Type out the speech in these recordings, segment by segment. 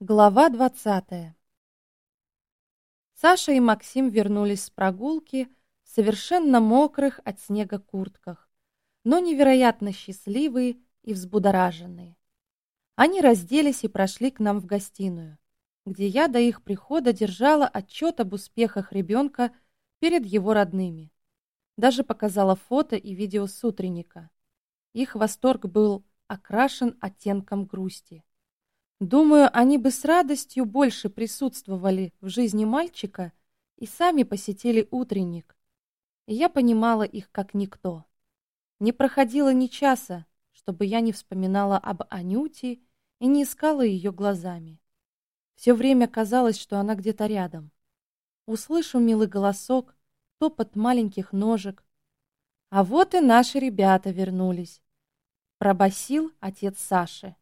Глава двадцатая Саша и Максим вернулись с прогулки в совершенно мокрых от снега куртках, но невероятно счастливые и взбудораженные. Они разделись и прошли к нам в гостиную, где я до их прихода держала отчет об успехах ребенка перед его родными. Даже показала фото и видео с утренника. Их восторг был окрашен оттенком грусти. Думаю, они бы с радостью больше присутствовали в жизни мальчика и сами посетили утренник. Я понимала их как никто. Не проходило ни часа, чтобы я не вспоминала об Анюте и не искала ее глазами. Все время казалось, что она где-то рядом. Услышу милый голосок, топот маленьких ножек. А вот и наши ребята вернулись. Пробасил отец Саши.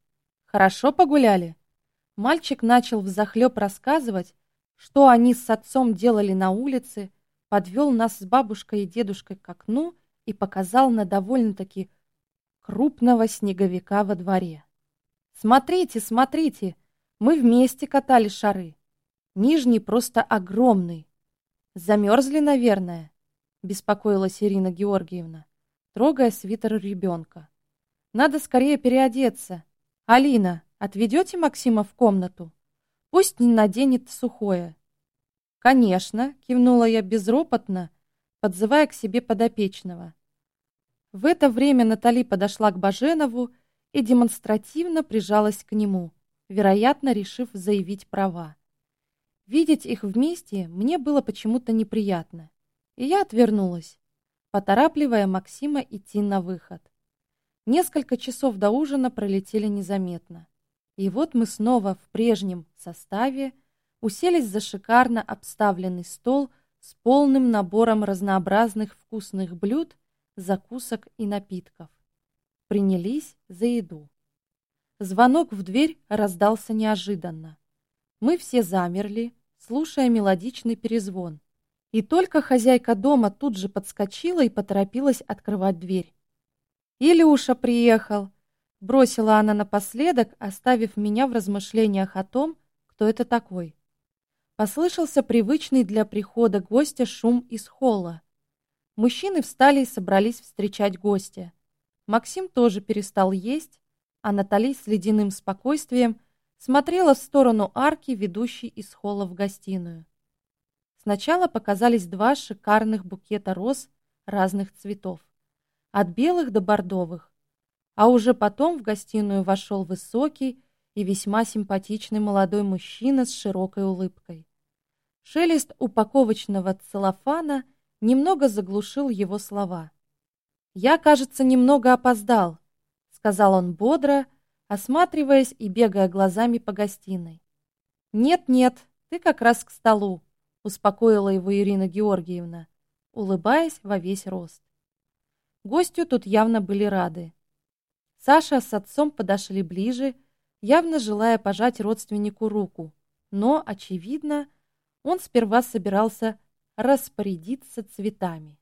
Хорошо погуляли? Мальчик начал взахлеб рассказывать, что они с отцом делали на улице, подвел нас с бабушкой и дедушкой к окну и показал на довольно-таки крупного снеговика во дворе. «Смотрите, смотрите, мы вместе катали шары. Нижний просто огромный. Замерзли, наверное?» — беспокоилась Ирина Георгиевна, трогая свитер ребенка. «Надо скорее переодеться. «Алина, отведете Максима в комнату? Пусть не наденет сухое». «Конечно», — кивнула я безропотно, подзывая к себе подопечного. В это время Натали подошла к Баженову и демонстративно прижалась к нему, вероятно, решив заявить права. Видеть их вместе мне было почему-то неприятно, и я отвернулась, поторапливая Максима идти на выход. Несколько часов до ужина пролетели незаметно. И вот мы снова в прежнем составе уселись за шикарно обставленный стол с полным набором разнообразных вкусных блюд, закусок и напитков. Принялись за еду. Звонок в дверь раздался неожиданно. Мы все замерли, слушая мелодичный перезвон. И только хозяйка дома тут же подскочила и поторопилась открывать дверь. «Илюша приехал!» Бросила она напоследок, оставив меня в размышлениях о том, кто это такой. Послышался привычный для прихода гостя шум из холла. Мужчины встали и собрались встречать гостя. Максим тоже перестал есть, а Натали с ледяным спокойствием смотрела в сторону арки, ведущей из холла в гостиную. Сначала показались два шикарных букета роз разных цветов от белых до бордовых. А уже потом в гостиную вошел высокий и весьма симпатичный молодой мужчина с широкой улыбкой. Шелест упаковочного целлофана немного заглушил его слова. «Я, кажется, немного опоздал», — сказал он бодро, осматриваясь и бегая глазами по гостиной. «Нет-нет, ты как раз к столу», — успокоила его Ирина Георгиевна, улыбаясь во весь рост. Гостю тут явно были рады. Саша с отцом подошли ближе, явно желая пожать родственнику руку, но, очевидно, он сперва собирался распорядиться цветами.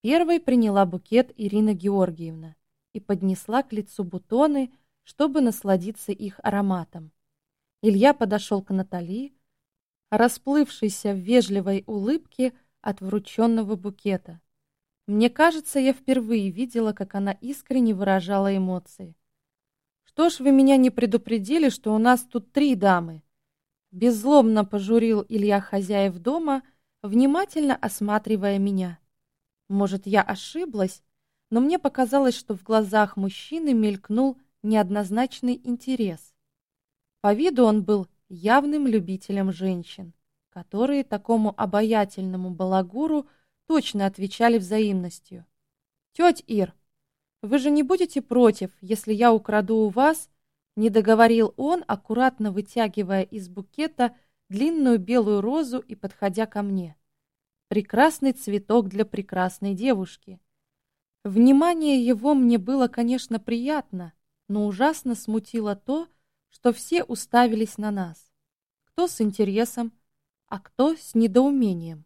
Первой приняла букет Ирина Георгиевна и поднесла к лицу бутоны, чтобы насладиться их ароматом. Илья подошел к Натали, расплывшейся в вежливой улыбке от врученного букета. Мне кажется, я впервые видела, как она искренне выражала эмоции. «Что ж вы меня не предупредили, что у нас тут три дамы?» Беззлобно пожурил Илья хозяев дома, внимательно осматривая меня. Может, я ошиблась, но мне показалось, что в глазах мужчины мелькнул неоднозначный интерес. По виду он был явным любителем женщин, которые такому обаятельному балагуру – точно отвечали взаимностью. «Тетя Ир, вы же не будете против, если я украду у вас?» Не договорил он, аккуратно вытягивая из букета длинную белую розу и подходя ко мне. Прекрасный цветок для прекрасной девушки. Внимание его мне было, конечно, приятно, но ужасно смутило то, что все уставились на нас. Кто с интересом, а кто с недоумением.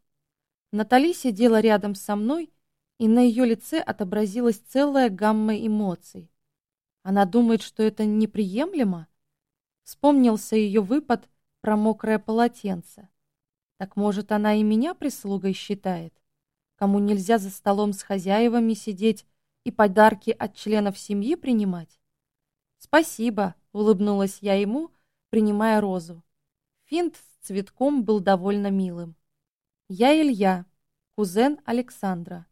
Натали сидела рядом со мной, и на ее лице отобразилась целая гамма эмоций. Она думает, что это неприемлемо? Вспомнился ее выпад про мокрое полотенце. Так может, она и меня прислугой считает? Кому нельзя за столом с хозяевами сидеть и подарки от членов семьи принимать? Спасибо, улыбнулась я ему, принимая розу. Финт с цветком был довольно милым. Я Илья, кузен Александра.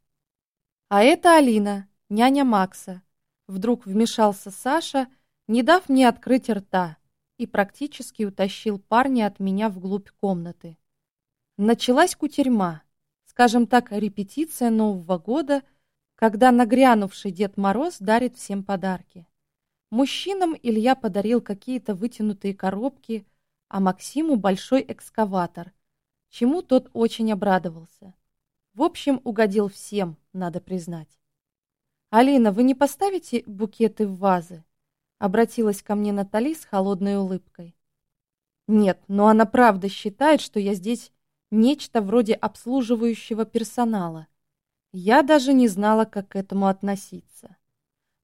А это Алина, няня Макса. Вдруг вмешался Саша, не дав мне открыть рта, и практически утащил парня от меня вглубь комнаты. Началась кутерьма, скажем так, репетиция Нового года, когда нагрянувший Дед Мороз дарит всем подарки. Мужчинам Илья подарил какие-то вытянутые коробки, а Максиму большой экскаватор, чему тот очень обрадовался. В общем, угодил всем, надо признать. «Алина, вы не поставите букеты в вазы?» Обратилась ко мне Натали с холодной улыбкой. «Нет, но она правда считает, что я здесь нечто вроде обслуживающего персонала. Я даже не знала, как к этому относиться.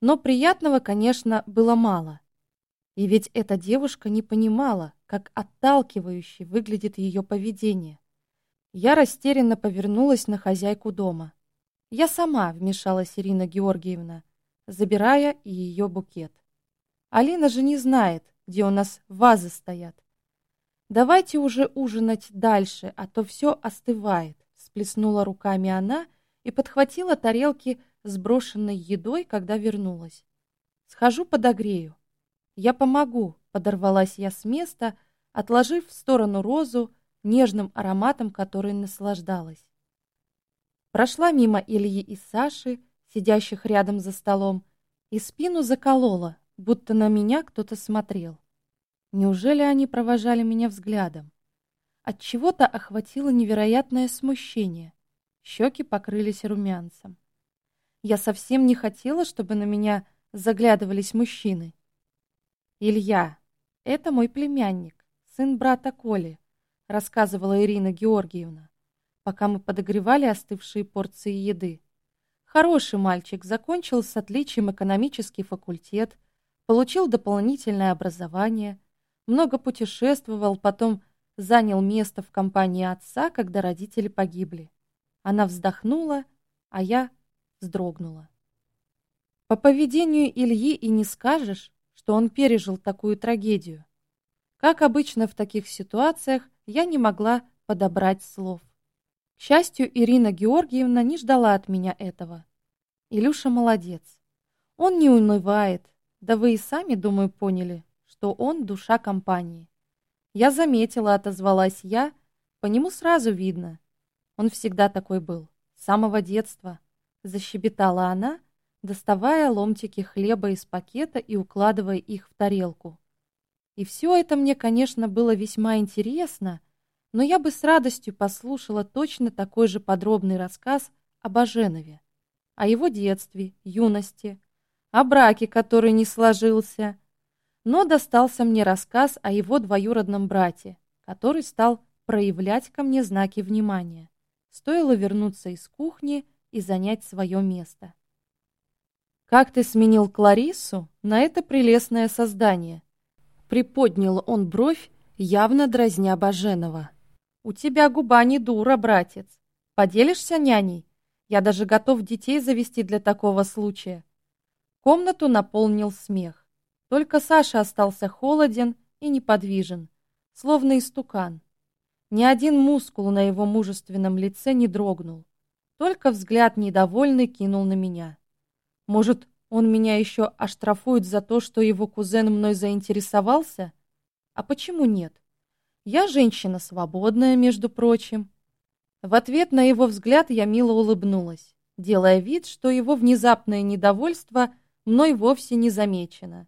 Но приятного, конечно, было мало. И ведь эта девушка не понимала, как отталкивающе выглядит ее поведение. Я растерянно повернулась на хозяйку дома. «Я сама», — вмешалась Ирина Георгиевна, забирая ее букет. «Алина же не знает, где у нас вазы стоят. Давайте уже ужинать дальше, а то все остывает», — сплеснула руками она и подхватила тарелки с брошенной едой, когда вернулась. «Схожу подогрею». «Я помогу», — подорвалась я с места, отложив в сторону розу, нежным ароматом, который наслаждалась. Прошла мимо Ильи и Саши, сидящих рядом за столом, и спину заколола, будто на меня кто-то смотрел. Неужели они провожали меня взглядом? От чего-то охватило невероятное смущение. Щеки покрылись румянцем. Я совсем не хотела, чтобы на меня заглядывались мужчины. Илья, это мой племянник, сын брата Коли, рассказывала Ирина Георгиевна, пока мы подогревали остывшие порции еды. Хороший мальчик, закончил с отличием экономический факультет, получил дополнительное образование, много путешествовал, потом занял место в компании отца, когда родители погибли. Она вздохнула, а я вздрогнула. По поведению Ильи и не скажешь, что он пережил такую трагедию. Как обычно в таких ситуациях, я не могла подобрать слов. К счастью, Ирина Георгиевна не ждала от меня этого. Илюша молодец. Он не унывает, да вы и сами, думаю, поняли, что он душа компании. Я заметила, отозвалась я, по нему сразу видно. Он всегда такой был, с самого детства. Защебетала она, доставая ломтики хлеба из пакета и укладывая их в тарелку. И все это мне, конечно, было весьма интересно, но я бы с радостью послушала точно такой же подробный рассказ об Аженове, о его детстве, юности, о браке, который не сложился. Но достался мне рассказ о его двоюродном брате, который стал проявлять ко мне знаки внимания. Стоило вернуться из кухни и занять свое место. «Как ты сменил Клариссу на это прелестное создание?» Приподнял он бровь, явно дразня Баженова. «У тебя губа не дура, братец. Поделишься няней? Я даже готов детей завести для такого случая». Комнату наполнил смех. Только Саша остался холоден и неподвижен, словно истукан. Ни один мускул на его мужественном лице не дрогнул. Только взгляд недовольный кинул на меня. Может, он меня еще оштрафует за то, что его кузен мной заинтересовался? А почему нет? Я женщина свободная, между прочим. В ответ на его взгляд я мило улыбнулась, делая вид, что его внезапное недовольство мной вовсе не замечено.